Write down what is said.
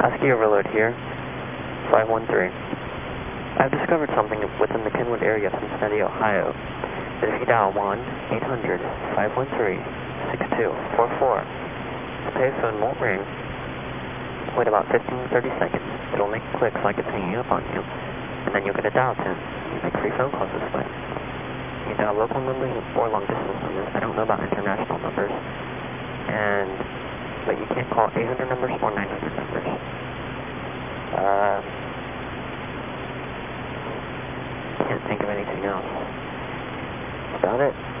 ASCII overload here, 513. I've discovered something within the Kenwood area of Cincinnati, Ohio, if you dial 1-800-513-6244, the payphone won't ring. Wait about 15 30 seconds. It'll make clicks like it's hanging up on you, and then you'll get a dial tone. You make free phone calls this way. You dial local numbers or long distance numbers. I don't know about international numbers. And, but you can't call 800 numbers or 900 numbers. Uh, can't think of anything else. About it.